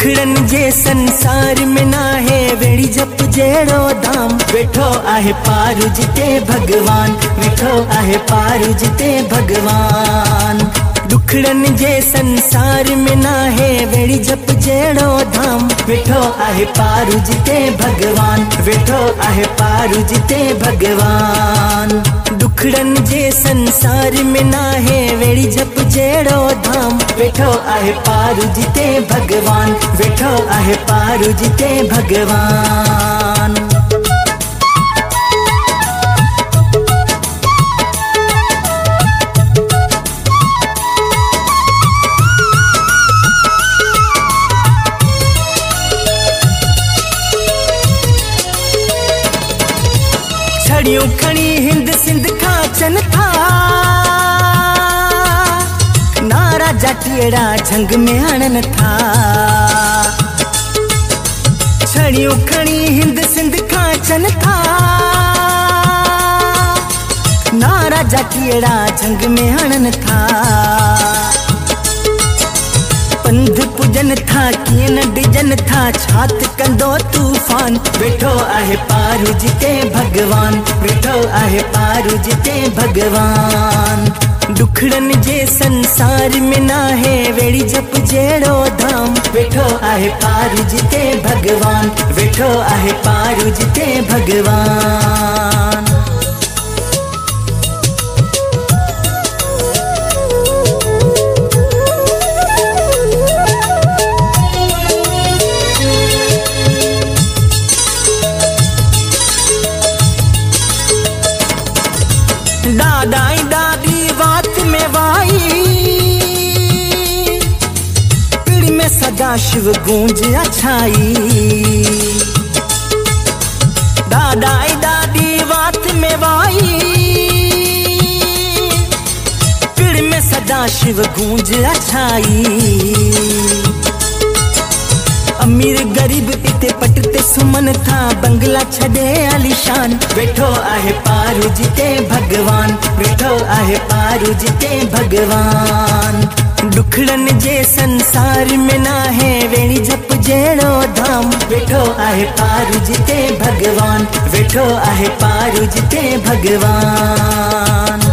सुखड़न जे संसार में ना है वेड़ी जप जेड़ो दाम बैठो आहे पार जिते भगवान बैठो आहे पार जिते भगवान। दुखड़नि जे संसार में नाहे वेड़ी जप जहिड़ो धाम। वेठो आहे पारू जिते भगवान, वेठो आहे पारू जिते भगवान। दुखड़न जे संसार में ना है, वेड़ी जप जहिड़ो धाम। वेठो आहे पारू जिते भगवान, वेठो आहे पारू जिते भॻवान छड़ियूं खणी हिंद सिंध खां अचनि था। नारा जाटियड़ा झंग में हणनि था। छड़ियूं खणी हिंद सिंध खां अचनि था। नारा जाटियड़ा झंग में हणनि था। पंध पुजन था कीअं न डिजन था? छात कंदो तूफ़ान। वेठो आहे पारू जिते भॻवान वेठो आहे पारू जिते भॻवान दुखड़नि जे संसार में नाहे वेड़ी जप जहिड़ो धाम। वेठो आहे पारू जिते भॻवान वेठो आहे पारू जिते भॻवान दादाई दादी बात में वाई पीढ़ी में सदा शिव गूंज अछाई दादाई दादी बात में वाई पीढ़ी में सदा शिव गूंज अछाई अमीर गरीब इते पटते सुमन था, बंगला छॾे आलिशान। वेठो आहे पारू जिते भॻवान वेठो आहे पारू जिते भॻवान दुखड़नि जे संसार में नाहे वेड़ी जप जहिड़ो धाम। वेठो आहे पारू जिते भॻवान वेठो आहे पारू जिते भॻवान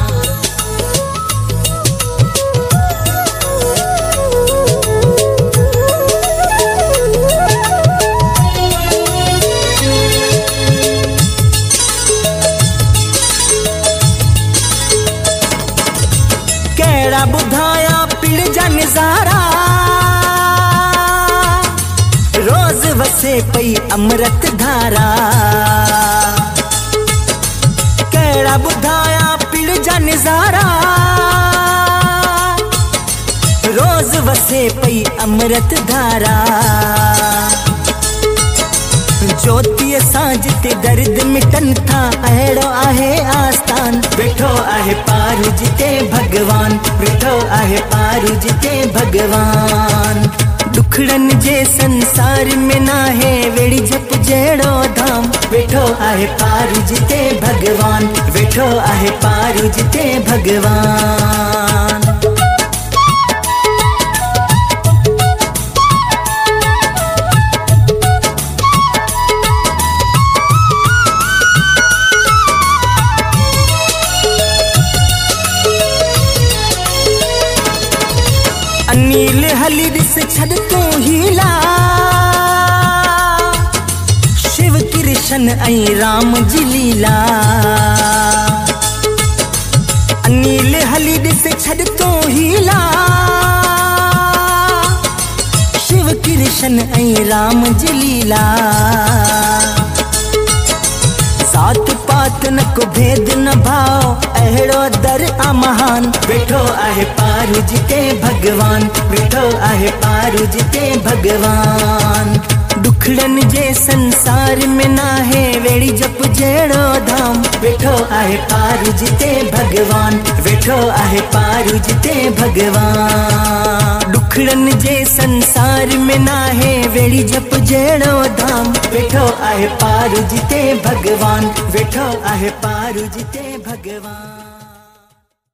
जा नज़ारा रोज़ वसे पई अमृत धारा। कहिड़ा बुधाया पीड़ जा नज़ारा रोज़ वसे पई अमृत धारा। ज्योतिअ सां जिते दर्द मिटनि था। अहिड़ो, आहे आस्थान। वेठो आहे पारू जिते भॻवान वेठो आहे पारू जिते भॻवान दुखड़नि जे संसार में नाहे वेड़ी जप जहिड़ो धाम। वेठो आहे पारू जिते भॻवान वेठो आहे पारू जिते भॻवान अनिल हली ॾिस छॾ तूं हीला। शिव कृष्ण ऐं राम जी लीला। अनिल हली ॾिस छॾ तूं हीला। शिव कृष्ण ऐं राम जी लीला। सात पात न को भेद न भाव, अहिड़ो महान। वेठो आहे पारू जिते भगवान। वेठो आहे पारू जिते भगवान। दुखड़न जे संसार में नाहे, वेड़ी जप जेड़ो धाम। वेठो आहे पारू जिते भॻवान वेठो आहे पारू जिते भॻवान दुखड़नि जे संसार में ना है वेड़ी जप जेड़ो धाम। वेठो आहे पारू जिते भगवान। वेठो आहे पारू जिते भॻवान